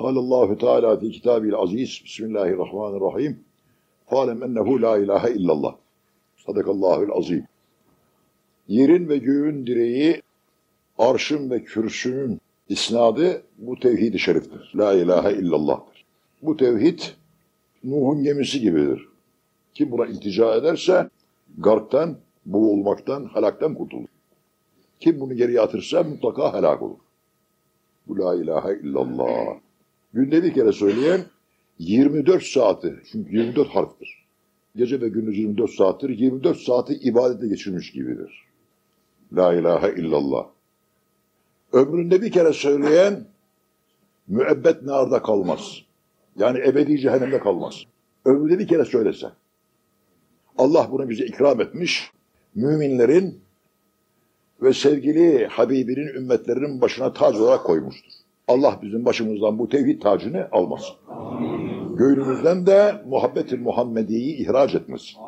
Kâlallahu Teala fi kitabil aziz. Bismillahirrahmanirrahim. Fâlem ennehu la ilahe illallah. Sadakallahul azim. Yerin ve göğün direği, arşın ve kürsünün isnadı bu tevhid-i şeriftir. La ilahe illallah'tır. Bu tevhid Nuh'un gemisi gibidir. Kim buna iltica ederse garptan, boğulmaktan, halaktan kurtulur. Kim bunu geriye atırsa mutlaka helak olur. Bu la ilahe illallah. Günde bir kere söyleyen 24 saati, çünkü 24 harftir. Gece ve gündüz 24 saattir. 24 saati ibadete geçirmiş gibidir. La ilahe illallah. Ömründe bir kere söyleyen müebbet narda kalmaz. Yani ebedi cehennemde kalmaz. Ömründe bir kere söylese. Allah bunu bize ikram etmiş. Müminlerin ve sevgili Habibinin ümmetlerinin başına tac olarak koymuştur. Allah bizim başımızdan bu tevhid tacını almasın. Gönlümüzden de muhabbet-i Muhammediye'yi ihraç etmesin.